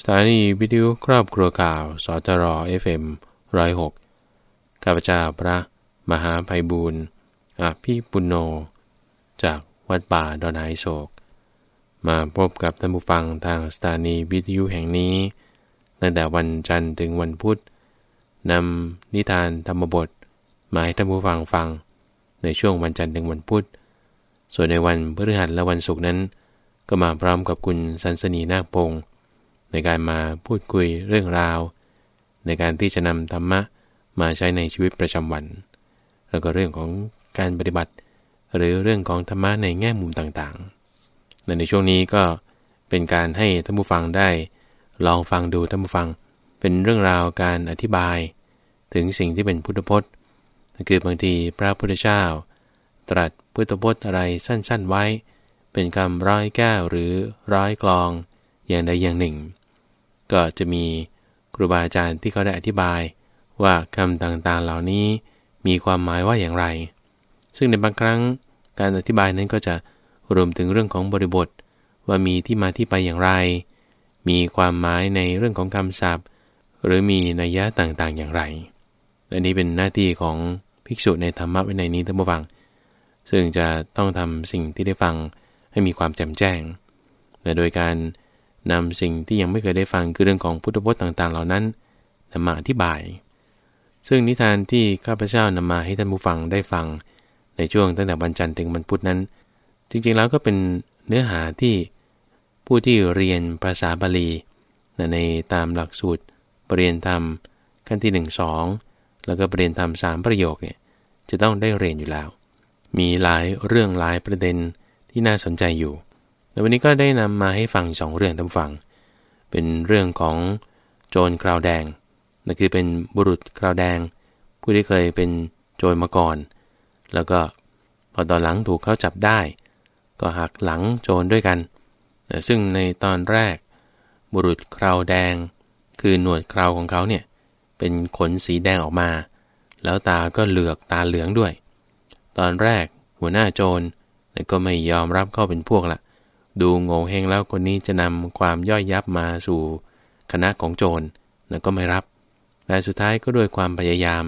สถานีวิทยุครอบครัวข่าวสทร. FM ร้อยหกข้าพเจ้าพระ มหาไพบูรณ์อาพี่ปุณโญจากวัดป่าดอนไฮโศก มาพบกับท่านผู้ฟังทางสถานีวิทยุแห่งนี้ ตั้งแต่วันจันทร์ถึงวันพุธนำนิทานธรรมบทมาให้ท่านผู้ฟังฟัง ในช่วงวันจันทร์ถึงวันพุธ ส่วนในวันพฤหัสและวันศุกร์นั้น ก็มาพร้อมกับคุณสันสนีนาคพงศ์ ในการมาพูดคุยเรื่องราว ในการที่จะนำธรรมะมาใช้ในชีวิตประจำวัน แล้วก็เรื่องของการปฏิบัติ หรือเรื่องของธรรมะในแง่มุมต่างๆ ในช่วงนี้ก็เป็นการให้ท่านผู้ฟังได้ ลองฟังดูท่านผู้ฟัง เป็นเรื่องราวการอธิบาย ถึงสิ่งที่เป็นพุทธพจน์คือบางทีพระพุทธเจ้า ตรัสพุทธพจน์อะไรสั้นๆไว้ เป็นคำร้อยแก้วหรือร้อยกลอง อย่างใดอย่างหนึ่ง ก็จะมีครูบาอาจารย์ที่เขาได้อธิบาย ว่าคำต่างๆเหล่านี้มีความหมายว่าอย่างไร ซึ่งในบางครั้งการอธิบายนั้นก็จะรวมถึงเรื่องของบริบท ว่ามีที่มาที่ไปอย่างไร มีความหมายในเรื่องของคำศัพท์ หรือมีนัยยะต่างๆอย่างไร อันนี้เป็นหน้าที่ของภิกษุในธรรมะวินัยนี้ท่านผู้ฟัง ซึ่งจะต้องทำสิ่งที่ได้ฟังให้มีความแจ่มแจ้งและโดยการ นำสิ่งที่ยังไม่เคยได้ฟังคือเรื่องของพุทธพจน์ต่างๆ เหล่านั้นนำมาอธิบาย ซึ่งนิทานที่ข้าพเจ้านำมาให้ท่านผู้ฟังได้ฟัง ในช่วงตั้งแต่วันจันทร์ถึงวันพุธนั้น จริงๆแล้วก็เป็นเนื้อหาที่ผู้ที่เรียนภาษาบาลีในตามหลักสูตรปรริญธรรมขั้นที่ 1 2 แล้วก็ปรริญธรรม3ประโยคเนี่ยจะต้องได้เรียนอยู่แล้ว มีหลายเรื่องหลายประเด็นที่น่าสนใจอยู่ แต่วันนี้ก็ได้นำมาให้ฟังสองเรื่องทั้งฟัง เป็นเรื่องของโจรคราวแดงนั่นคือเป็นบุรุษคราวแดง ผู้ที่เคยเป็นโจรมาก่อน แล้วก็พอตอนหลังถูกเขาจับได้ ก็หักหลังโจรด้วยกัน ซึ่งในตอนแรก บุรุษคราวแดง คือหนวดคราวของเขาเนี่ยเป็นขนสีแดงออกมา แล้วตาก็เหลือกตาเหลืองด้วย ตอนแรกหัวหน้าโจรก็ไม่ยอมรับเข้าเป็นพวกละ ดูโง่เฮงแล้วคนนี้จะนำความย่อยยับมาสู่คณะของโจรนั่นก็ไม่รับแต่สุดท้ายก็ด้วยความพยายาม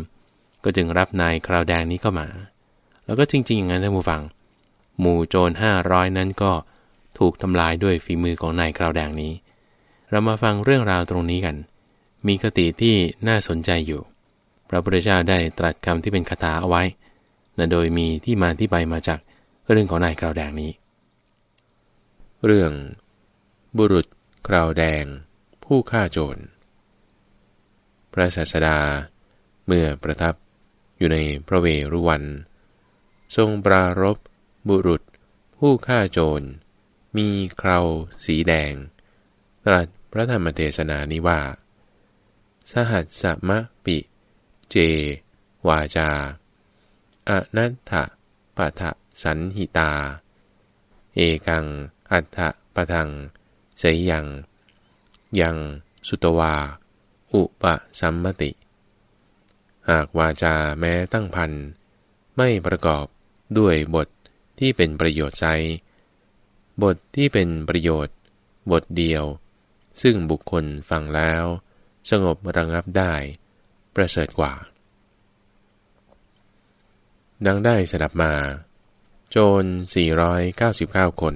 ก็จึงรับนายคราวแดงนี้เข้ามา แล้วก็จริงๆอย่างนั้นท่านผู้ฟัง หมู่โจรห้าร้อยนั้นก็ถูกทำลายด้วยฝีมือของนายคราวแดงนี้ เรามาฟังเรื่องราวตรงนี้กัน มีคติที่น่าสนใจอยู่ พระพุทธเจ้าได้ตรัสคำที่เป็นคาถาเอาไว้นะโดยมีที่มาที่ไปมาจากเรื่องของนายคราวแดงนี้ เรื่อง บุรุษคราวแดง ผู้ฆ่าโจร พระศาสดา เมื่อประทับอยู่ในพระเวรุวัน ทรงปรารบบุรุษ ผู้ฆ่าโจร มีคราวสีแดง ตรัสพระธรรมเทศนานี้ว่า สหัสสมะปิ เจ วาจาอนัตถะปะทะสันหิตา เอกัง อัฏฐปะทังเสยยัง ยังสุตวา อุปสัมมติ หากวาจาแม้ตั้งพัน ไม่ประกอบด้วยบทที่เป็นประโยชน์ไซบทที่เป็นประโยชน์ บทเดียว ซึ่งบุคคลฟังแล้ว สงบระงับได้ ประเสริฐกว่า ดังได้สดับมา โจร 499 คน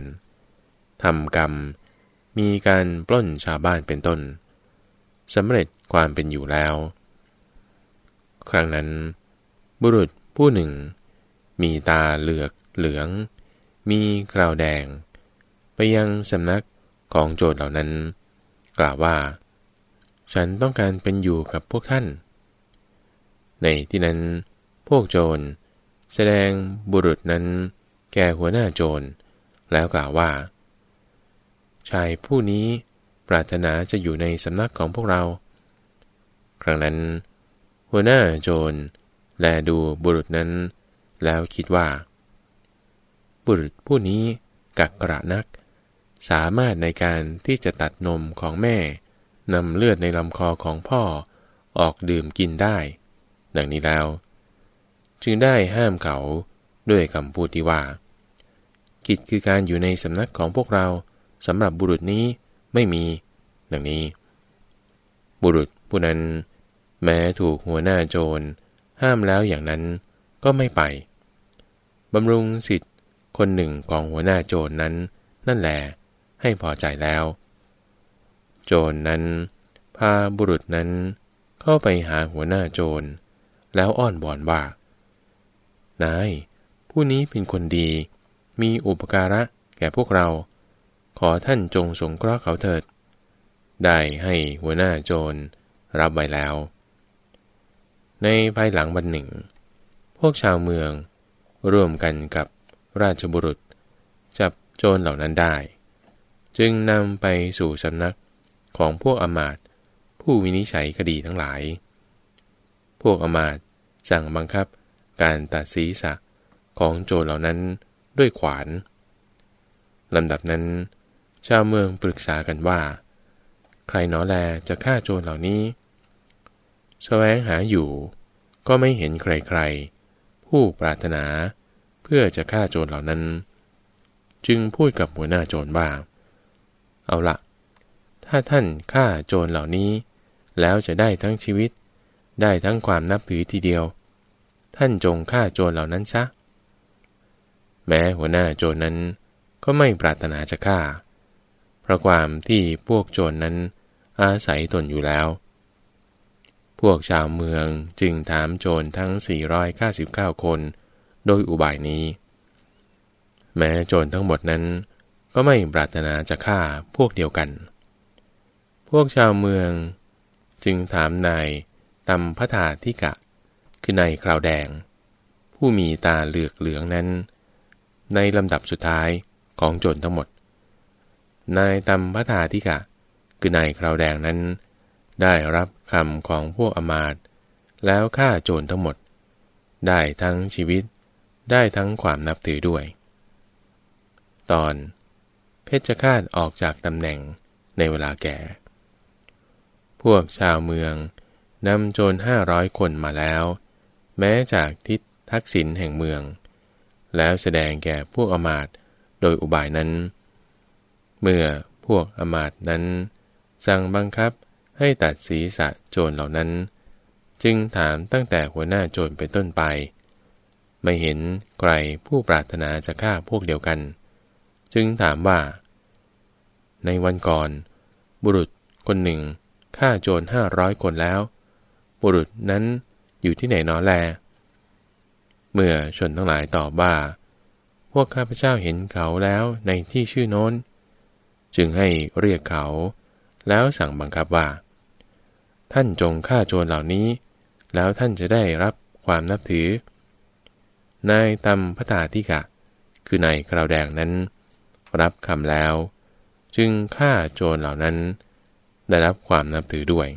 ทำกรรม มีการปล้นชาวบ้านเป็นต้นสำเร็จความเป็นอยู่แล้ว ครั้งนั้น บุรุษผู้หนึ่ง มีตาเหลือกเหลือง มีกราวแดง ไปยังสำนักของโจรเหล่านั้น กล่าวว่า ฉันต้องการเป็นอยู่กับพวกท่าน ในที่นั้น พวกโจร แสดงบุรุษนั้น แก่หัวหน้าโจร แล้วกล่าวว่า ชายผู้นี้ปรารถนาจะอยู่ในสำนักของพวกเรา ครั้งนั้น หัวหน้าโจรแลดูบุรุษนั้น แล้วคิดว่า บุรุษผู้นี้กักกระนัก สามารถในการที่จะตัดนมของแม่นำเลือดในลำคอของพ่อออกดื่มกินได้ ดังนี้แล้ว จึงได้ห้ามเขาด้วยคำพูดที่ว่า กิจคือการอยู่ในสำนักของพวกเรา สำหรับบุรุษนี้ไม่มี ดังนี้ บุรุษผู้นั้น แม้ถูกหัวหน้าโจร ห้ามแล้วอย่างนั้นก็ไม่ไปบำรุงสิทธิ์คนหนึ่งของหัวหน้าโจรนนั้น นั่นแหละให้พอใจแล้ว โจรนนั้นพาบุรุษนั้นเข้าไปหาหัวหน้าโจร แล้วอ้อนบอนว่านาย ผู้นี้เป็นคนดี มีอุปการะแก่พวกเรา ขอท่านจงสงเคราะห์เขาเถิด ได้ให้หัวหน้าโจรรับไว้แล้ว ในภายหลังวันหนึ่ง พวกชาวเมืองร่วมกันกับราชบุรุษ จับโจรเหล่านั้นได้ จึงนำไปสู่สำนักของพวกอมาตผู้วินิจฉัยคดีทั้งหลาย พวกอมาตสั่งบังคับการตัดศีรษะของโจรเหล่านั้นด้วยขวานลำดับนั้น ชาวเมืองปรึกษากันว่า ใครหนอแลจะฆ่าโจรเหล่านี้แสวงหาอยู่ ก็ไม่เห็นใครๆ ผู้ปรารถนาเพื่อจะฆ่าโจรเหล่านั้น จึงพูดกับหัวหน้าโจรว่า เอาละถ้าท่านฆ่าโจรเหล่านี้ แล้วจะได้ทั้งชีวิต ได้ทั้งความนับถือทีเดียว ท่านจงฆ่าโจรเหล่านั้นซะแม้หัวหน้าโจรนั้นก็ไม่ปรารถนาจะฆ่า ราะความที่พวกโจรนนั้นอาศัยตนอยู่แล้ว พวกชาวเมืองจึงถามโจรทั้ง 499 คน โดยอุบายนี้ แม้โจรทั้งหมดนั้น ก็ไม่ปรารถนาจะฆ่าพวกเดียวกัน พวกชาวเมืองจึงถามนายตำพระธาทิกะ คือนายคราวแดง ผู้มีตาเหลือกเหลืองนั้น ในลำดับสุดท้ายของโจรทั้งหมด นายตำพระธาทิกะ คือนายคราวแดงนั้น ได้รับคำของพวกอมาตแล้วฆ่าโจรทั้งหมด ได้ทั้งชีวิต ได้ทั้งความนับถือด้วย ตอน เพชฌฆาตออกจากตำแหน่งในเวลาแก่ พวกชาวเมืองนำโจรห้าร้อยคนมาแล้ว แม้จากทิศทักษิณแห่งเมือง แล้วแสดงแก่พวกอมาตโดยอุบายนั้น เมื่อพวกอมาตนั้น สั่งบังคับให้ตัดศีรษะโจรเหล่านั้น จึงถามตั้งแต่หัวหน้าโจรเป็นต้นไป ไม่เห็นใครผู้ปรารถนาจะฆ่าพวกเดียวกัน จึงถามว่า ในวันก่อน บุรุษคนหนึ่งฆ่าโจรห้าร้อยคนแล้ว บุรุษนั้นอยู่ที่ไหนนอแล เมื่อชนทั้งหลายตอบว่า พวกข้าพเจ้าเห็นเขาแล้วในที่ชื่อโน้น จึงให้เรียกเขา แล้วสั่งบังคับว่า ท่านจงฆ่าโจรเหล่านี้ แล้วท่านจะได้รับความนับถือ นายตำพระตาธิกะ คือนายคราวแดงนั้น รับคำแล้ว จึงฆ่าโจรเหล่านั้น ได้รับความนับถือด้วย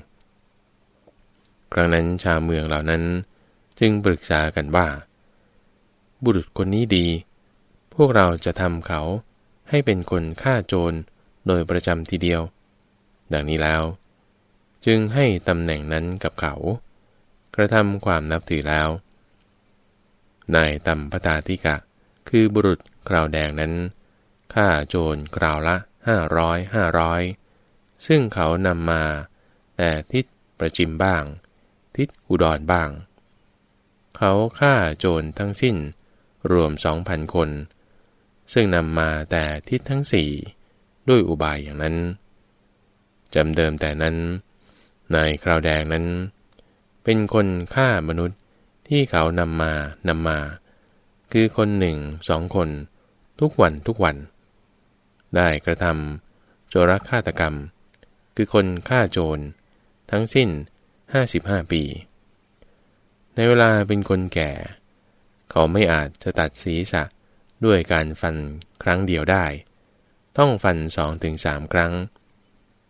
ครั้งนั้นชาวเมืองเหล่านั้นจึงปรึกษากันว่า บุรุษคนนี้ดี พวกเราจะทำเขาให้เป็นคนฆ่าโจร โดยประจำทีเดียว ดังนี้แล้ว จึงให้ตำแหน่งนั้นกับเขา กระทำความนับถือแล้ว นายตำพตาธิกะ คือบุรุษคราวแดงนั้นฆ่าโจรคราวละห้าร้อยห้าร้อยซึ่งเขานำมา แต่ทิศประจิมบ้าง ทิศอุดรบ้าง เขาฆ่าโจรทั้งสิ้นรวมสองพันคน ซึ่งนำมาแต่ทิศทั้งสี่ ด้วยอุบายอย่างนั้นจำเดิมแต่นั้น นายคราวแดงนั้น เป็นคนฆ่ามนุษย์ที่เขานำมานำมา คือคนหนึ่งสองคน ทุกวันทุกวัน ได้กระทำโจรฆาตกรรม คือคนฆ่าโจร ทั้งสิ้นห้าสิบห้าปี ในเวลาเป็นคนแก่ เขาไม่อาจจะตัดศีรษะด้วยการฟันครั้งเดียวได้ ต้องฟันสองถึงสามครั้ง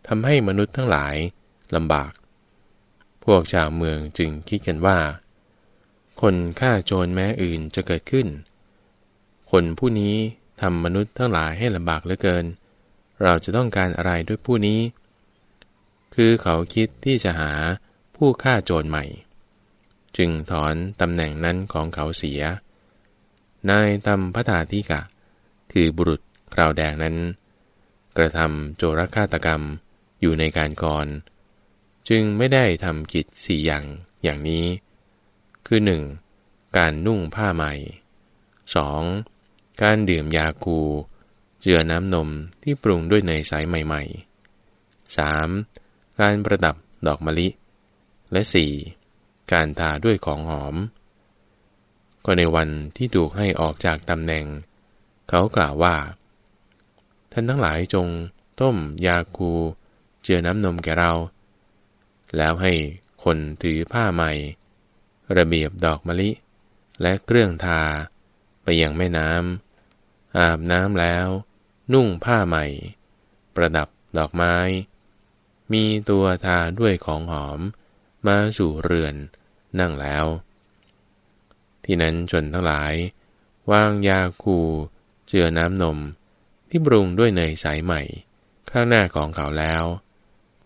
ทำให้มนุษย์ทั้งหลายลำบาก พวกชาวเมืองจึงคิดกันว่า คนฆ่าโจรแม้อื่นจะเกิดขึ้น คนผู้นี้ทำมนุษย์ทั้งหลายให้ลำบากเหลือเกิน เราจะต้องการอะไรด้วยผู้นี้ คือเขาคิดที่จะหาผู้ฆ่าโจรใหม่ จึงถอนตำแหน่งนั้นของเขาเสีย นายตำพระธาธิกะ คือบุรุษ คราวแดงนั้น กระทำโจรฆาตกรรมอยู่ในการก่อน จึงไม่ได้ทำกิจสี่อย่างอย่างนี้ คือ 1. การนุ่งผ้าใหม่ 2. การดื่มยาคูเจือน้ำนมที่ปรุงด้วยเนยใสใหม่ ๆ 3. การประดับดอกมะลิ และ 4. การทาด้วยของหอม ก็ในวันที่ถูกให้ออกจากตำแหน่ง เขากล่าวว่า ท่านทั้งหลายจงต้มยาคู เจือน้ำนมแก่เรา แล้วให้คนถือผ้าใหม่ ระเบียบดอกมะลิ และเครื่องทา ไปยังแม่น้ำอาบน้ำแล้ว นุ่งผ้าใหม่ ประดับดอกไม้ มีตัวทาด้วยของหอม มาสู่เรือนนั่งแล้ว ที่นั้นชนทั้งหลายวางยาคู เจือน้ำนม ที่ปรุงด้วยเนยใสใหม่ ข้างหน้าของเขาแล้ว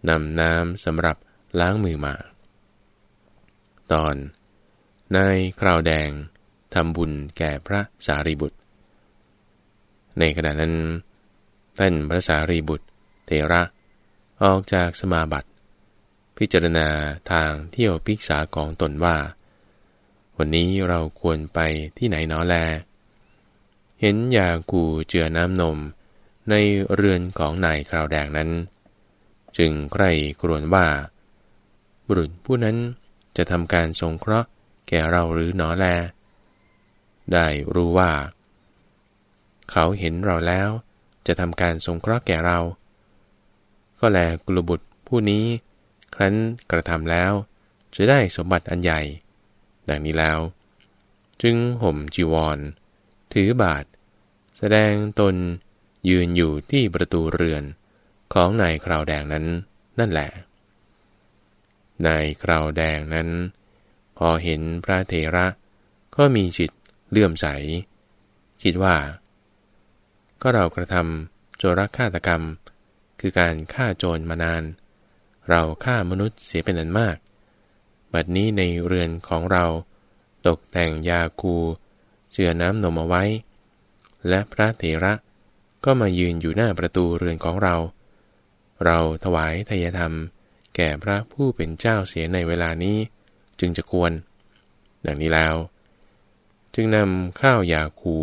นำน้ำสำหรับล้างมือมา ตอน นายคราวแดงทำบุญแก่พระสารีบุตร ในขณะนั้นท่านพระสารีบุตร เทระออกจากสมาบัติ พิจารณาทางเที่ยวพิกษาของตนว่า วันนี้เราควรไปที่ไหนนอแล เห็นยากูเจือน้ำนม ในเรือนของนายคราวแดงนั้น จึงใคร่กรวนว่า บุรุษผู้นั้นจะทำการสงเคราะห์แก่เราหรือหนอแล ได้รู้ว่า เขาเห็นเราแล้วจะทำการสงเคราะห์แก่เรา ก็แลกุลบุตรผู้นี้ ครั้นกระทำแล้ว จะได้สมบัติอันใหญ่ ดังนี้แล้ว จึงห่มจีวร ถือบาท แสดงตนยืนอยู่ที่ประตูเรือนของนายคราวแดงนั้นนั่นแหละ นายคราวแดงนั้น พอเห็นพระเทระก็มีจิตเลื่อมใส คิดว่า ก็เรากระทำโจรฆาตกรรม คือการฆ่าโจรมานาน เราฆ่ามนุษย์เสียเป็นอันมาก บัดนี้ในเรือนของเราตกแต่งยาคู จือน้ำนมเอาไว้ และพระเถระก็มายืนอยู่หน้าประตูเรือนของเรา เราถวายทายธรรม แก่พระผู้เป็นเจ้าเสียในเวลานี้ จึงจะควร ดังนี้แล้ว จึงนำข้าวยาคู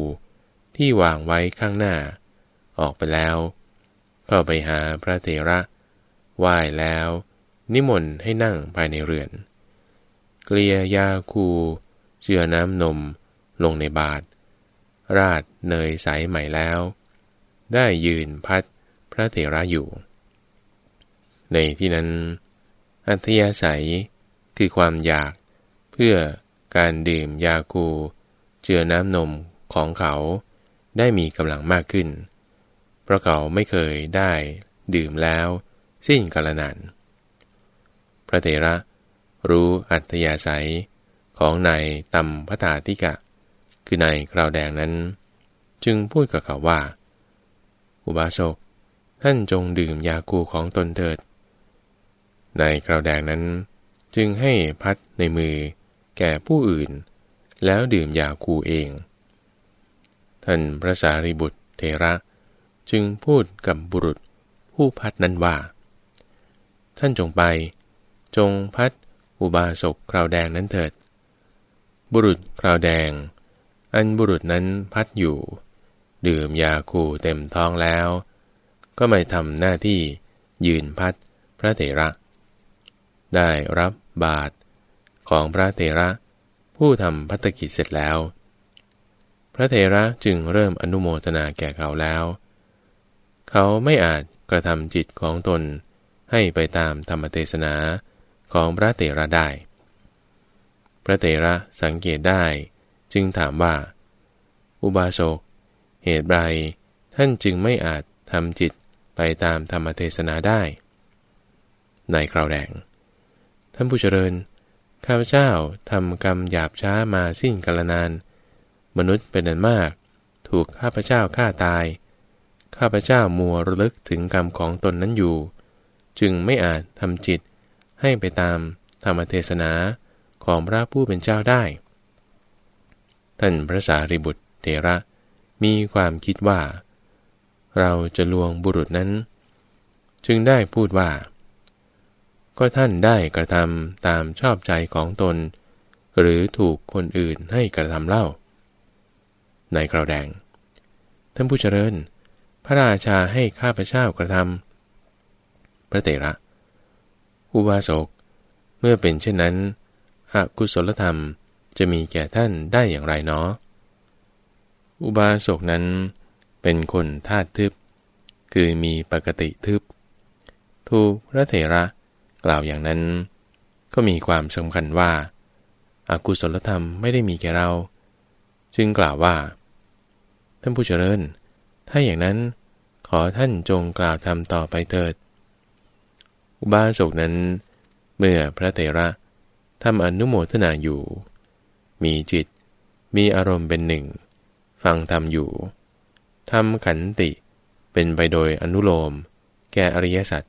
ที่วางไว้ข้างหน้า ออกไปแล้วเข้าไปหาพระเถระไหว้แล้ว นิมนต์ให้นั่งภายในเรือน เกลียยาคูเจือน้ำนม ลงในบาท ราดเนยใสใหม่แล้ว ได้ยืนพัดพระเถระอยู่ ในที่นั้น อัธยาศัยคือความอยากเพื่อการดื่มยาคูเจือน้ำนมของเขาได้มีกำลังมากขึ้น เพราะเขาไม่เคยได้ดื่มแล้ว สิ้นกาลนาน พระเถระรู้อัธยาศัยของนายตำพระตาธิกะ คือนายคราวแดงนั้น จึงพูดกับเขาว่า อุบาสกท่านจงดื่มยาคูของตนเถิดในคราวแดงนั้นจึงให้พัดในมือแก่ผู้อื่น แล้วดื่มยาคูเอง ท่านพระสารีบุตรเทระ จึงพูดกับบุรุษผู้พัดนั้นว่า ท่านจงไป จงพัดอุบาสกคราวแดงนั้นเถิด บุรุษคราวแดง อันบุรุษนั้นพัดอยู่ ดื่มยาคูเต็มท้องแล้ว ก็ไม่ทำหน้าที่ยืนพัดพระเถระ ได้รับบาตรของพระเถระ ผู้ทำพัฒกิจเสร็จแล้ว พระเถระจึงเริ่มอนุโมทนาแก่เขาแล้ว เขาไม่อาจกระทำจิตของตนให้ไปตามธรรมเทศนาของพระเถระได้ พระเถระสังเกตได้ จึงถามว่า อุบาสก เหตุไรท่านจึงไม่อาจทำจิตไปตามธรรมเทศนาได้ ในคราวแดง ท่านผู้เจริญ ข้าพเจ้าทำกรรมหยาบช้ามาสิ้นกาลนาน มนุษย์เป็นอันมาก ถูกข้าพเจ้าฆ่าตาย ข้าพเจ้ามัวระลึกถึงกรรมของตนนั้นอยู่ จึงไม่อาจทำจิตให้ไปตามธรรมเทศนาของพระผู้เป็นเจ้าได้ ท่านพระสารีบุตรเทระ มีความคิดว่า เราจะลวงบุรุษนั้น จึงได้พูดว่า ก็ท่านได้กระทำตามชอบใจของตน หรือถูกคนอื่นให้กระทำเล่า ในกราวแดง ท่านผู้เจริญ พระราชาให้ข้าพเจ้ากระทำพระเตระ อุบาสกเมื่อเป็นเช่นนั้นอกุศลธรรม จะมีแก่ท่านได้อย่างไรเนาะอุบาสกนั้นเป็นคนธาตุทึบ คือมีปกติทึบ ถูกพระเถระกล่าวอย่างนั้น ก็มีความสำคัญว่าอากุศลธรรมไม่ได้มีแก่เรา จึงกล่าวว่า ท่านผู้เจริญ ถ้าอย่างนั้นขอท่านจงกล่าวทำต่อไปเถิด อุบาสกนั้น เมื่อพระเถระทำอนุโมทนาอยู่ มีจิต มีอารมณ์เป็นหนึ่ง ฟังธรรมอยู่ทำขันติ เป็นไปโดยอนุโลม แก่อริยสัจ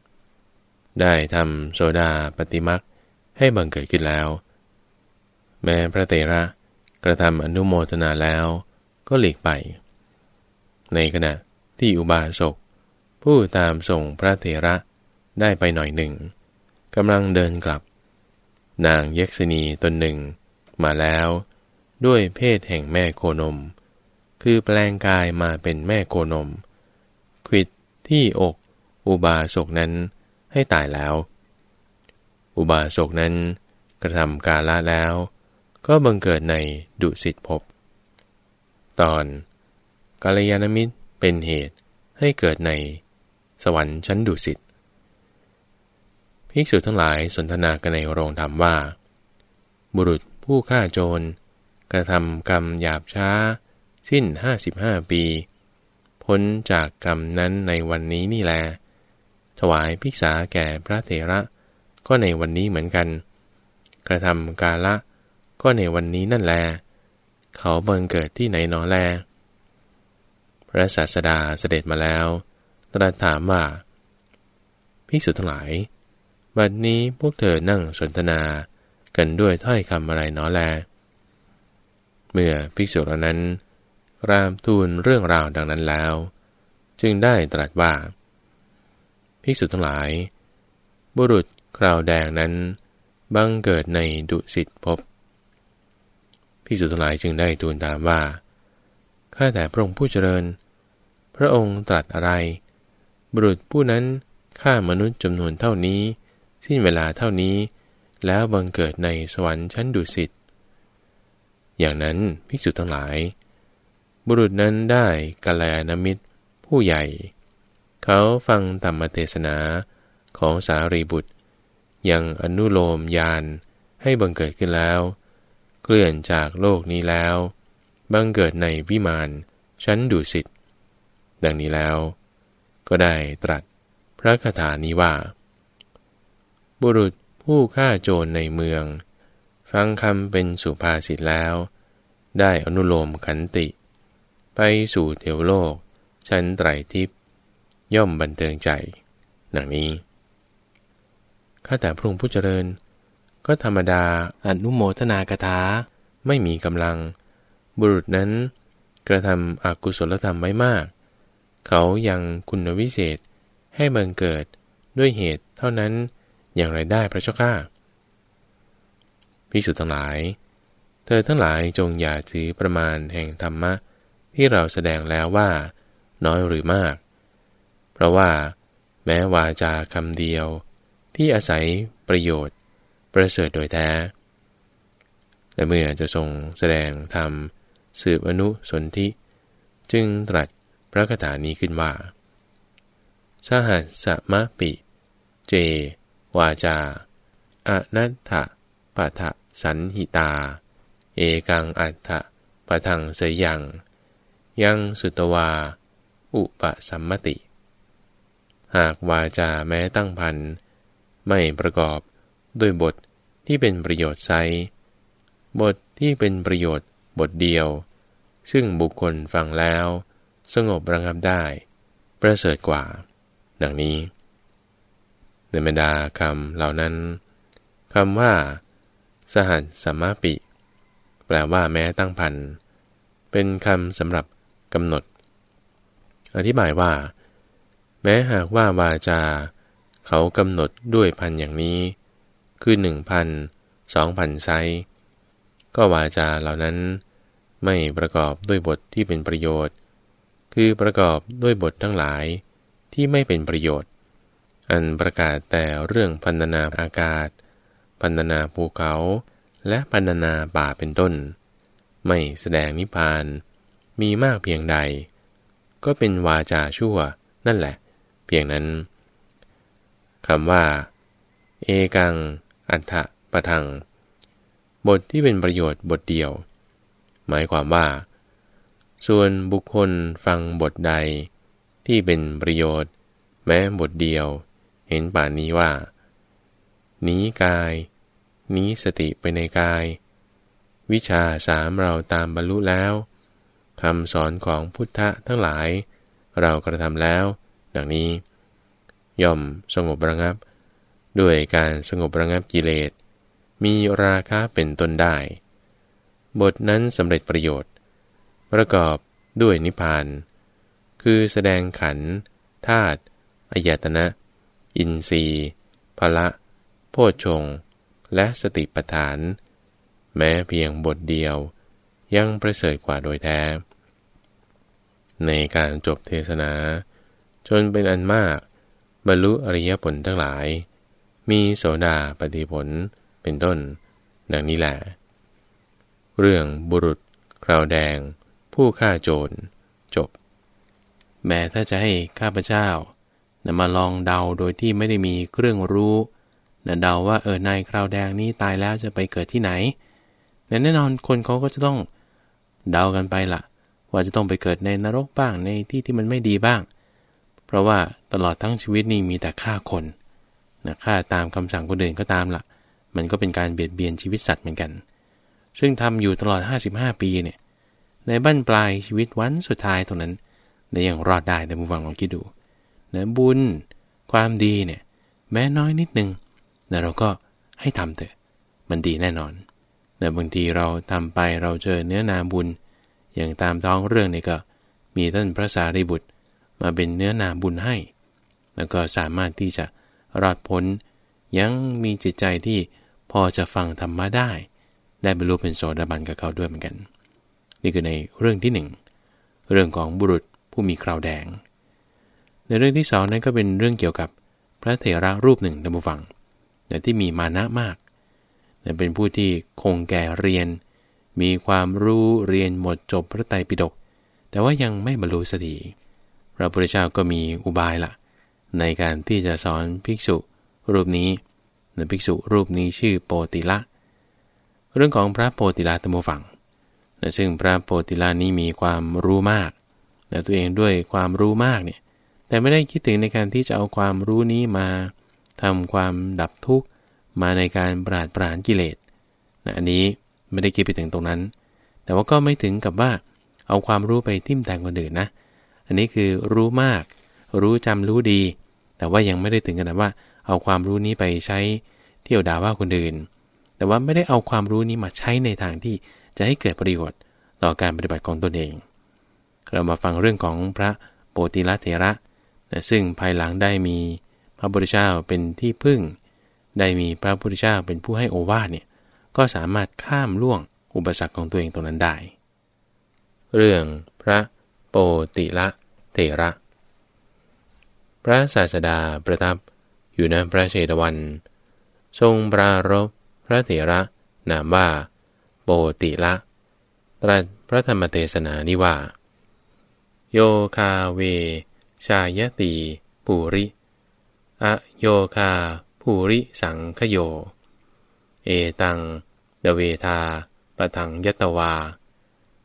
ได้ทำโซดาปฏิมักให้บังเกิดขึ้นแล้ว แม้พระเตระกระทำอนุโมทนาแล้วก็หลีกไป ในขณะที่อุบาสกผู้ตามส่งพระเถระได้ไปหน่อยหนึ่งกำลังเดินกลับ นางเยกษณีตนหนึ่ง มาแล้ว ด้วยเพศแห่งแม่โคนม คือแปลงกายมาเป็นแม่โคนม ขิดที่อก อุบาสกนั้นให้ตายแล้ว อุบาสกนั้นกระทำกาละแล้ว ก็บังเกิดในดุสิตภพตอนกาลยานมิตรเป็นเหตุให้เกิดในสวรรค์ชั้นดุสิตภิกษุทั้งหลายสนทนากันในโรงธรรมว่า บุรุษ ผู้ฆ่าโจร กระทำกรรมหยาบช้า สิ้นห้าสิบห้าปี พ้นจากกรรมนั้นในวันนี้นี่แล ถวายภิกษาแก่พระเถระ ก็ในวันนี้เหมือนกัน กระทำกาละ ก็ในวันนี้นั่นแล เขาเบิงเกิดที่ไหนนอแล พระศาสดาเสด็จมาแล้ว ตรัสถามว่าภิกษุทั้งหลาย บัดนี้พวกเธอนั่งสนทนา กันด้วยถ้อยคำอะไรน้อแล เมื่อภิกษุเหล่านั้น รามทูลเรื่องราวดังนั้นแล้ว จึงได้ตรัสว่า ภิกษุทั้งหลาย บุรุษคราวแดงนั้น บังเกิดในดุสิตภพภิกษุทั้งหลายจึงได้ทูลถามว่า ข้าแต่พระองค์ผู้เจริญ พระองค์ตรัสอะไร บุรุษผู้นั้นฆ่ามนุษย์จำนวนเท่านี้ สิ้นเวลาเท่านี้ แล้วบังเกิดในสวรรค์ชั้นดุสิต อย่างนั้นภิกษุทั้งหลาย บุรุษนั้นได้กัลยาณมิตร ผู้ใหญ่ เขาฟังธรรมเทศนาของสารีบุตร ยังอนุโลมยานให้บังเกิดขึ้นแล้ว เคลื่อนจากโลกนี้แล้ว บังเกิดในวิมานชั้นดุสิต ดังนี้แล้ว ก็ได้ตรัสพระคาถานี้ว่า บุรุษ ผู้ฆ่าโจรในเมือง ฟังคำเป็นสุภาษิตแล้ว ได้อนุโลมขันติ ไปสู่เทวโลก ชั้นไตรทิพย่อมบันเทิงใจดังนี้ข้าแต่พระองค์ผู้เจริญ ก็ธรรมดาอนุโมทนากถาไม่มีกำลัง บุรุษนั้น กระทำอกุศลธรรมไว้มาก เขายังคุณวิเศษให้บังเกิดด้วยเหตุเท่านั้น อย่างไรได้พระเจ้าข้าพิสุทั้งหลาย เธอทั้งหลายจงอย่าถือประมาณแห่งธรรมะ ที่เราแสดงแล้วว่า น้อยหรือมาก เพราะว่า แม้วาจาคำเดียว ที่อาศัยประโยชน์ ประเสริฐโดยแท้แต่เมื่อจะทรงแสดงธรรมสืบอนุสนธิ จึงตรัสพระคาถานี้ขึ้นว่า สหัสสมะปิ เจ วาจาอนัตถะปะทะสันหิตา เอกังอัตถะปะทังเสยัง ยังสุตวา อุปสัมมติ หากวาจาแม้ตั้งพัน ไม่ประกอบด้วยบทที่เป็นประโยชน์ไซ บทที่เป็นประโยชน์บทเดียว ซึ่งบุคคลฟังแล้ว สงบระงับได้ ประเสริฐกว่า ดังนี้ ในบรรดาคำเหล่านั้นคำว่า สหัสสมาปิ แปลว่าแม้ตั้งพัน เป็นคำสำหรับกำหนด อธิบายว่า แม้หากว่าวาจา เขากำหนดด้วยพันอย่างนี้ คือหนึ่งพันสองพันไซก็วาจาเหล่านั้น ไม่ประกอบด้วยบทที่เป็นประโยชน์ คือประกอบด้วยบททั้งหลายที่ไม่เป็นประโยชน์ อันประกาศแต่เรื่องพันนาอากาศ พันนาภูเขา และพันนาป่าเป็นต้น ไม่แสดงนิพพาน มีมากเพียงใด ก็เป็นวาจาชั่วนั่นแหละ เพียงนั้นคำว่า เอกัง อัฏฐปะทัง บทที่เป็นประโยชน์บทเดียว หมายความว่า ส่วนบุคคลฟังบทใดที่เป็นประโยชน์ แม้บทเดียว เห็นป่านนี้ว่านี้กายนี้สติไปในกาย วิชาสามเราตามบรรลุแล้วคำสอนของพุทธะทั้งหลาย เรากระทำแล้ว ดังนี้ ย่อมสงบระงับ ด้วยการสงบระงับกิเลส มีราคะเป็นต้นได้ บทนั้นสำเร็จประโยชน์ ประกอบด้วยนิพพาน คือแสดงขันธาตุอายตนะ อินทรีย์พละโพชง และสติปัฏฐาน แม้เพียงบทเดียว ยังประเสริฐกว่าโดยแท้ ในการจบเทศนา จนเป็นอันมาก บรรลุอริยผลทั้งหลาย มีโสดาปฏิผลเป็นต้น ดังนี้แหละ เรื่องบุรุษคราวแดง ผู้ฆ่าโจร จบ แม้ถ้าจะให้ข้าพเจ้า นำมาลองเดาโดยที่ไม่ได้มีเครื่องรู้นะเดาว่าเออนายคราวแดงนี้ตายแล้วจะไปเกิดที่ไหนแน่นอนคนเขาก็จะต้องเดากันไปละ่ะ ว่าจะต้องไปเกิดในนรกบ้างในที่ที่มันไม่ดีบ้าง เพราะว่าตลอดทั้งชีวิตนี่มีแต่ฆ่าคนนะฆ่าตามคำสั่งคนอื่นก็ตามละ่ะ มันก็เป็นการเบียดเบียนชีวิตสัตว์เหมือนกัน ซึ่งทำอยู่ตลอด 55 ปีเนี่ยในบั้นปลายชีวิตวันสุดท้ายตรงนั้นในยังรอดได้แต่ผู้ฟังลองคิดดู นะบุญ ความดีเนี่ยแม้น้อยนิดนึงแต่เราก็ให้ทำเถอะ มันดีแน่นอนแต่บางทีเราทำไปเราเจอเนื้อนาบุญ อย่างตามท้องเรื่องนี่ก็มีท่านพระสารีบุตรมาเป็นเนื้อนาบุญให้ แล้วก็สามารถที่จะรอดพ้น ยังมีจิตใจที่พอจะฟังธรรมะได้ ได้บรรลุเป็นโสดาบันกับเขาด้วยเหมือนกัน นี่คือในเรื่องที่หนึ่งเรื่องของบุรุษผู้มีคราวแดง ในเรื่องที่สองนั้นก็เป็นเรื่องเกี่ยวกับพระเถระรูปหนึ่งดัมฟังแต่ที่มีมานะมากแต่เป็นผู้ที่คงแก่เรียน มีความรู้เรียนหมดจบพระไตรปิฎกแต่ว่ายังไม่บรรลุสติพระพุทธเจ้าก็มีอุบายละในการที่จะสอนภิกษุรูปนี้ในภิกษุรูปนี้ชื่อโปติละ เรื่องของพระโปติละตมฝังนะซึ่งพระโปติละนี้มีความรู้มากแต่ตัวเองด้วยความรู้มากเนี่ย แต่ไม่ได้คิดถึงในการที่จะเอาความรู้นี้มาทำความดับทุกข์มาในการปราดปรานกิเลสนะอันนี้ไม่ได้คิดไปถึงตรงนั้น แต่ว่าก็ไม่ถึงกับว่า เอาความรู้ไปทิ่มแทงคนอื่นนะ อันนี้คือรู้มาก รู้จำรู้ดี แต่ว่ายังไม่ได้ถึงขนาดว่า เอาความรู้นี้ไปใช้เที่ยวด่าว่าคนอื่น แต่ว่าไม่ได้เอาความรู้นี้มาใช้ในทางที่จะให้เกิดประโยชน์ต่อการปฏิบัติของตนเอง เรามาฟังเรื่องของพระโปติละเถระ นะซึ่งภายหลังได้มีพระพุทธเจ้าเป็นที่พึ่ง ได้มีพระพุทธเจ้าเป็นผู้ให้โอวาทเนี่ยก็สามารถข้ามล่วงอุปสรรคของตัวเองตรงนั้นได้ เรื่องพระโปติละเถระ พระศาสดาประทับอยู่ในพระเชตวัน ทรงปรารบพระเถระนามว่า โปติละ ตรัสพระธรรมเทศนานิว่า โยคาเว ชายตีปุริ อโยคาภูริสังคโย เอตังเดเวทาปะทังยตวา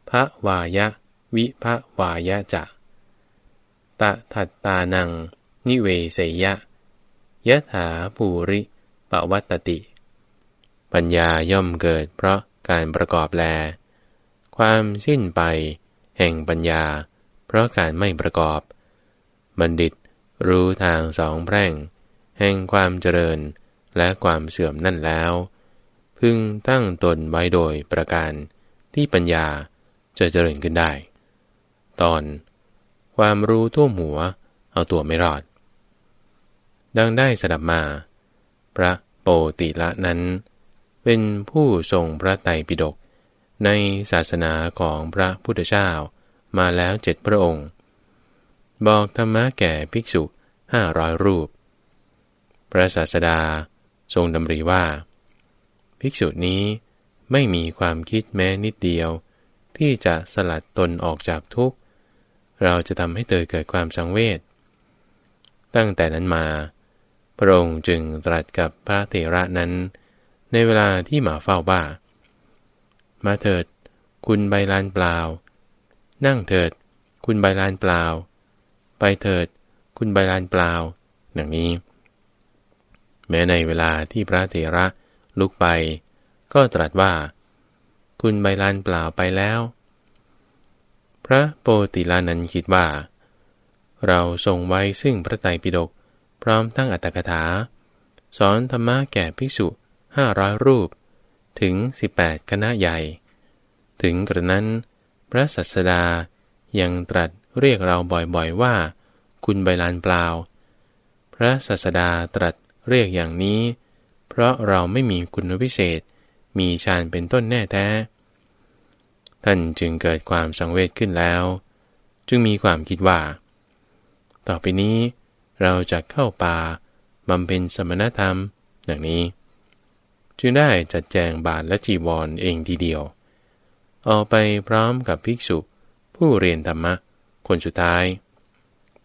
พระวายะ วิภวายะจะตะทัตตานัง นิเวเสยะยะถาภูริปวัตติ ปัญญาย่อมเกิดเพราะการประกอบแล ความสิ้นไป แห่งปัญญา เพราะการไม่ประกอบ บัณฑิต รู้ทางสองแพร่ง แห่งความเจริญและความเสื่อมนั่นแล้ว พึงตั้งตนไว้โดยประการที่ปัญญาจะเจริญขึ้นได้ ตอน ความรู้ทั่วหัวเอาตัวไม่รอด ดังได้สดับมา พระโปติละนั้น เป็นผู้ทรงพระไตรปิฎกในศาสนาของพระพุทธเจ้ามาแล้วเจ็ดพระองค์ บอกธรรมะแก่ภิกษุห้าร้อยรูป พระศาสดาทรงดำริว่า ภิกษุนี้ไม่มีความคิดแม้นิดเดียว ที่จะสลัดตนออกจากทุกข์ เราจะทำให้เธอเกิดความสังเวช ตั้งแต่นั้นมา พระองค์จึงตรัสกับพระเถระนั้น ในเวลาที่หมาเฝ้าบ้า มาเถิด คุณใบลานเปล่า นั่งเถิด คุณใบลานเปล่า ไปเถิด คุณใบลานเปล่าอย่างนี้ แม้ในเวลาที่พระเถระลุกไป ก็ตรัสว่า คุณใบลานเปล่าไปแล้ว พระโปติลานันคิดว่า เราส่งไว้ซึ่งพระไตรปิฎกพร้อมตั้งอัตถกถา สอนธรรมะแก่ภิกษุห้าร้อยรูป ถึง 18 คณะใหญ่ ถึงกระนั้น พระสัสดายังตรัส เรียกเราบ่อยๆว่า คุณใบลานเปล่า พระสัสดาตรัสเรียกอย่างนี้ เพราะเราไม่มีคุณวิเศษ มีฌานเป็นต้นแน่แท้ ท่านจึงเกิดความสังเวชขึ้นแล้ว จึงมีความคิดว่า ต่อไปนี้เราจะเข้าป่าบำเพ็ญสมณธรรมอย่างนี้ จึงได้จัดแจงบาทและจีวรเองทีเดียว ออกไปพร้อมกับภิกษุผู้เรียนธรรมะ คนสุดท้าย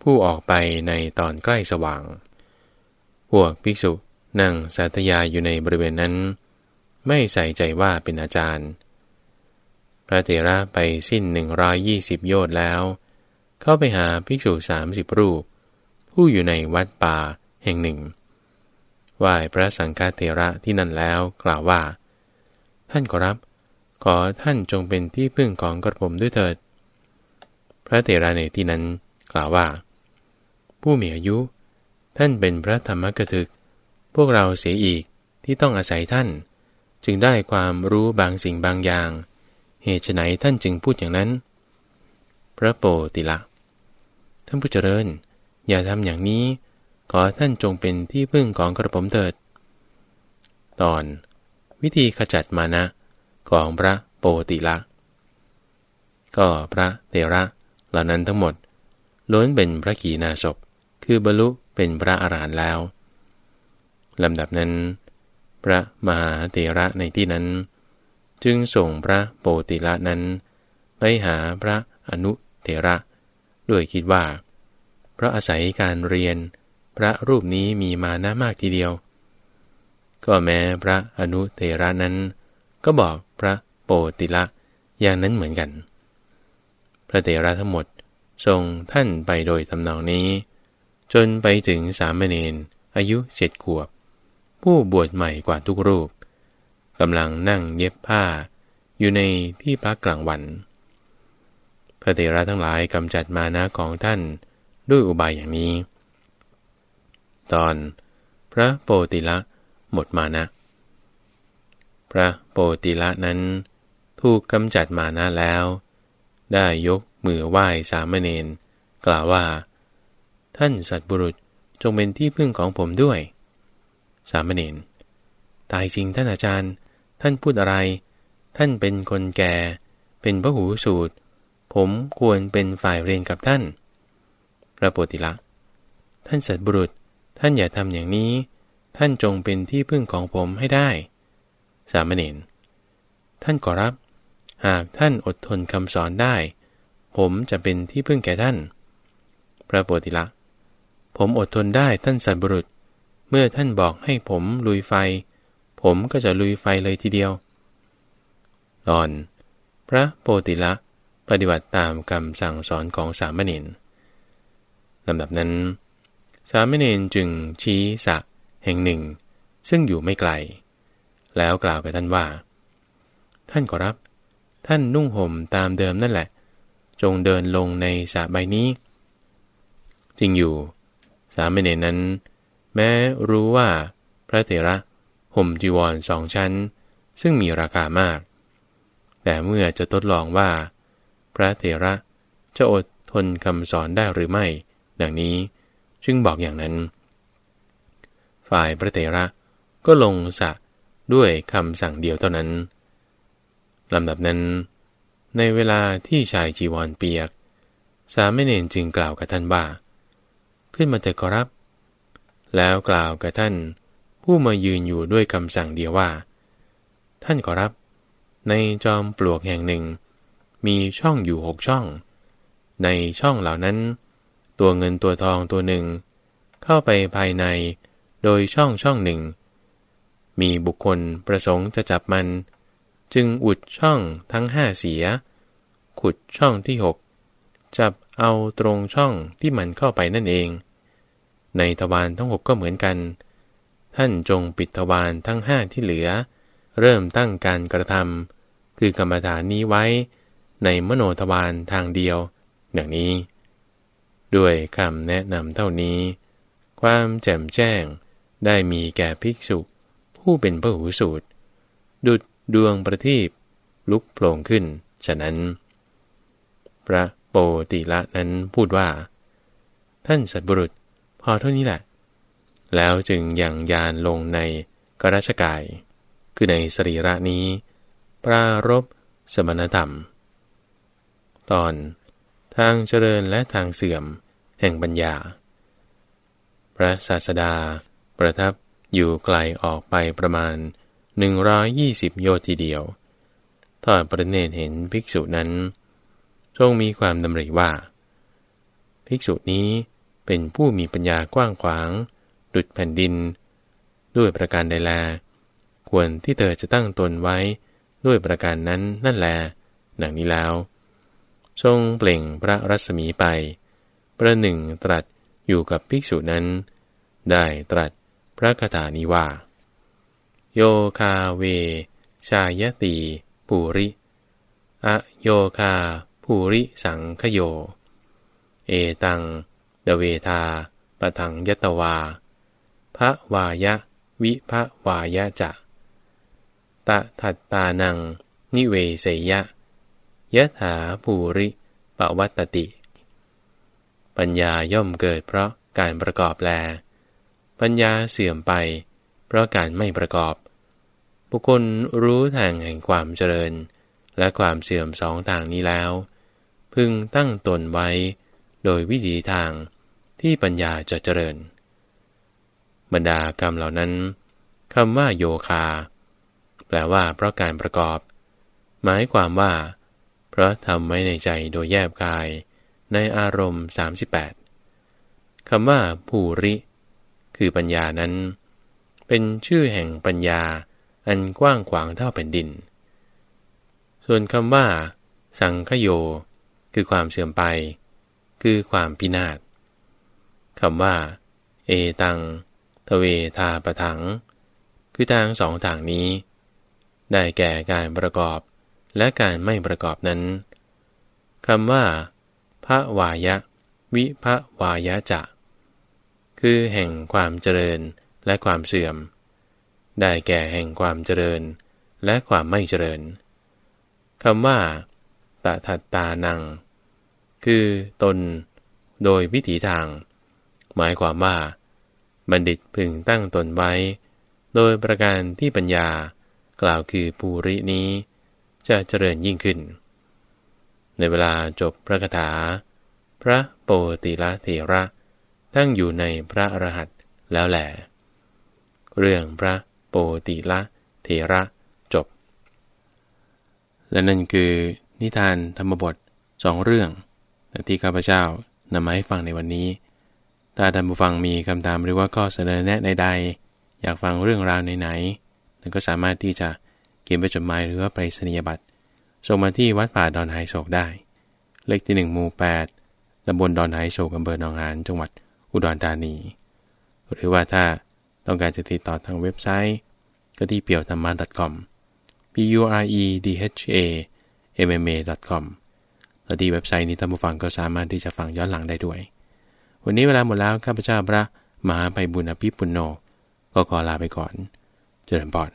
ผู้ออกไปในตอนใกล้สว่าง พวกภิกษุนั่งสาธยายอยู่ในบริเวณนั้น ไม่ใส่ใจว่าเป็นอาจารย์ พระเถระไปสิ้นหนึ่งร้อยยี่สิบโยชน์แล้ว เข้าไปหาภิกษุสามสิบรูป ผู้อยู่ในวัดป่าแห่งหนึ่งไหว้พระสังฆเถระที่นั่นแล้วกล่าวว่า ท่านขอรับ ขอท่านจงเป็นที่พึ่งของกระผมด้วยเถิด พระเถระในที่นั้นกล่าวว่า ผู้มีอายุ ท่านเป็นพระธรรมกถึก พวกเราเสียอีกที่ต้องอาศัยท่าน จึงได้ความรู้บางสิ่งบางอย่าง เหตุไหนท่านจึงพูดอย่างนั้น พระโปติละ ท่านผู้เจริญ อย่าทำอย่างนี้ ขอท่านจงเป็นที่พึ่งของกระผมเถิด ตอน วิธีขจัดมานะของพระโปติละ ก็พระเตระ เหล่านั้นทั้งหมดล้วนเป็นพระขีณาสพคือบรรลุเป็นพระอรหันต์แล้วลำดับนั้น พระมหาเถระในที่นั้น จึงส่งพระโปติละนั้น ไปหาพระอนุเถระ ด้วยคิดว่า เพราะอาศัยการเรียน พระรูปนี้มีมานะมากทีเดียว ก็แม้พระอนุเถระนั้น ก็บอกพระโปติละอย่างนั้นเหมือนกัน พระเถระทั้งหมดทรงท่านไปโดยทำนองนี้ จนไปถึงสามเณรอายุเจ็ดขวบ ผู้บวชใหม่กว่าทุกรูปกำลังนั่งเย็บผ้า อยู่ในที่พักกลางวัน พระเถระทั้งหลายกำจัดมานะของท่านด้วยอุบายอย่างนี้ ตอนพระโปติละหมดมานะ พระโปติละนั้นถูกกำจัดมานะแล้ว ได้ยกมือไหว้สามเณรกล่าวว่า ท่านสัตบุรุษจงเป็นที่พึ่งของผมด้วย สามเณรตายจริงท่านอาจารย์ ท่านพูดอะไร ท่านเป็นคนแก่ เป็นพระหูสูตร ผมควรเป็นฝ่ายเรียนกับท่าน พระโพธิละ ท่านสัตบุรุษ ท่านอย่าทำอย่างนี้ ท่านจงเป็นที่พึ่งของผมให้ได้ สามเณรท่านขอรับ หากท่านอดทนคำสอนได้ ผมจะเป็นที่พึ่งแก่ท่าน พระโพธิละ ผมอดทนได้ท่านสัตบุรุษ เมื่อท่านบอกให้ผมลุยไฟ ผมก็จะลุยไฟเลยทีเดียว ตอน พระโพติละ ปฏิบัติตามคำสั่งสอนของสามเณรลำดับนั้น สามเณรจึงชี้สะแห่งหนึ่ง ซึ่งอยู่ไม่ไกล แล้วกล่าวกับท่านว่า ท่านขอรับ ท่านนุ่งห่มตามเดิมนั่นแหละ จงเดินลงในสระใบนี้ จริงอยู่ สามเณรนั้น แม้รู้ว่าพระเถระห่มจีวรสองชั้น ซึ่งมีราคามาก แต่เมื่อจะทดลองว่า พระเถระจะอดทนคำสอนได้หรือไม่ ดังนี้จึงบอกอย่างนั้น ฝ่ายพระเถระก็ลงสะด้วยคำสั่งเดียวเท่านั้น ลำดับนั้น ในเวลาที่ชายจีวรเปียก สามเณรจึงกล่าวกับท่านว่าขึ้นมาเถิดขอรับ แล้วกล่าวกับท่าน ผู้มายืนอยู่ด้วยคำสั่งเดียวว่า ท่านขอรับ ในจอมปลวกแห่งหนึ่ง มีช่องอยู่หกช่อง ในช่องเหล่านั้น ตัวเงินตัวทองตัวหนึ่ง เข้าไปภายในโดยช่องช่องหนึ่ง มีบุคคลประสงค์จะจับมัน จึงอุดช่องทั้งห้าเสีย ขุดช่องที่หกจับเอาตรงช่องที่มันเข้าไปนั่นเอง ในทวารทั้งหกก็เหมือนกัน ท่านจงปิดทวารทั้งห้าที่เหลือ เริ่มตั้งการกระทำคือกรรมฐานนี้ไว้ ในมโนทวารทางเดียวอย่างนี้ ด้วยคำแนะนำเท่านี้ ความแจ่มแจ้งได้มีแก่ภิกษุผู้เป็นพระหูสูตร ดุด ดวงประทีปลุกโผล่ขึ้น ฉะนั้น พระโปติละนั้นพูดว่า ท่านสัตบุรุษ พอเท่านี้แหละ แล้วจึงยังยานลงในกรัชกาย คือในสรีระนี้ ปรารบสมณธรรม ตอนทางเจริญและทางเสื่อมแห่งปัญญา พระศาสดาประทับอยู่ไกลออกไปประมาณ 120โยชน์ทีเดียวทอดประเนตเห็นภิกษุนั้น ทรงมีความดำริว่า ภิกษุนี้เป็นผู้มีปัญญากว้างขวาง ดุดแผ่นดิน ด้วยประการใดแล ควรที่เธอจะตั้งตนไว้ด้วยประการนั้นนั่นแล ดังนี้แล้ว ทรงเปล่งพระรัศมีไป ประหนึ่งตรัสอยู่กับภิกษุนั้น ได้ตรัสพระคาถานี้ว่า โยคาเว ชายตีปูริอโยคาภูริสังคโย เอตัง เดเวทาปะทังยตวาพระวายะ วิพระวายะจะตะทัตตานัง นิเวเสยะยะถาภูริปวัตติ ปัญญาย่อมเกิดเพราะการประกอบแล ปัญญาเสื่อมไป เพราะการไม่ประกอบ บุคคลรู้ทางแห่งความเจริญ และความเสื่อมสองทางนี้แล้ว พึงตั้งตนไว้ โดยวิถีทางที่ปัญญาจะเจริญ บรรดากรรมเหล่านั้นคำว่าโยคา แปลว่าเพราะการประกอบ หมายความว่า เพราะทำไว้ในใจโดยแยบกายในอารมณ์ 38คำว่าภูริ คือปัญญานั้น เป็นชื่อแห่งปัญญา อันกว้างขวางเท่าแผ่นดิน ส่วนคำว่า สังคโย คือความเสื่อมไป คือความพินาศคำว่า เอตัง ทเวทาปะถัง คือทางสองทางนี้ ได้แก่การประกอบและการไม่ประกอบนั้นคำว่าพระวายะ วิพระวายะจะ คือแห่งความเจริญและความเสื่อม ได้แก่แห่งความเจริญ และความไม่เจริญคำว่าตถัตตานัง คือตน โดยวิถีทาง หมายความว่า บัณฑิตพึงตั้งตนไว้ โดยประการที่ปัญญา กล่าวคือภูรินี้ จะเจริญยิ่งขึ้น ในเวลาจบพระคาถา พระโปติละเถระ ตั้งอยู่ในพระอรหันต์แล้วแหลเรื่องพระ โปติละเถระจบ และนั่นคือนิทานธรรมบทสองเรื่องที่ข้าพเจ้านำมาให้ฟังในวันนี้ ถ้าท่านผู้ฟังมีคำถามหรือว่าข้อเสนอแนะใดๆ อยากฟังเรื่องราวไหนๆท่านก็สามารถที่จะเขียนไปจดหมายหรือว่าไปสนียบัตรส่งมาที่วัดป่าดอนไฮโศกได้ เลขที่ 1 หมู่ 8ตำบลดอนไฮโศกอำเภอหนองหานจังหวัดอุดรธานี หรือว่าถ้า ต้องการจะติดต่อทางเว็บไซต์ ก็ที่เปียวธรรมะ .com p u r e d h a m m a com แล้วที่เว็บไซต์นี้ท่านผู้ฟังก็สามารถที่จะฟังย้อนหลังได้ด้วย วันนี้เวลาหมดแล้วข้าพเจ้าพระมหาไปบุญอภิปุโนก็ขอลาไปก่อน เจริญพร